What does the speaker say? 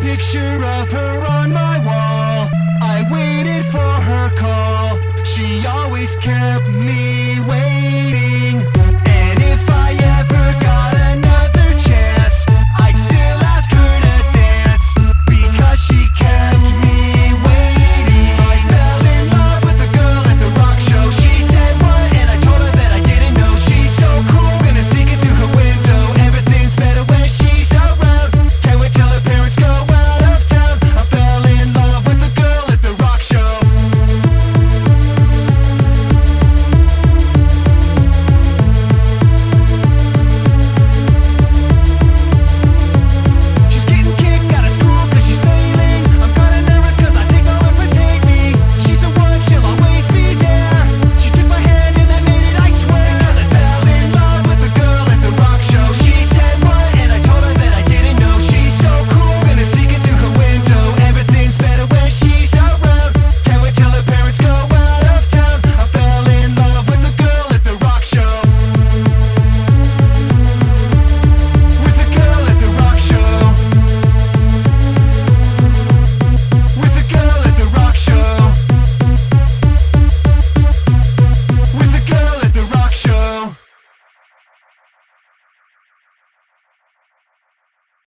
picture of her on my wall. I waited for her call. She always kept me.